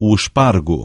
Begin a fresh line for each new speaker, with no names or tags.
o espargo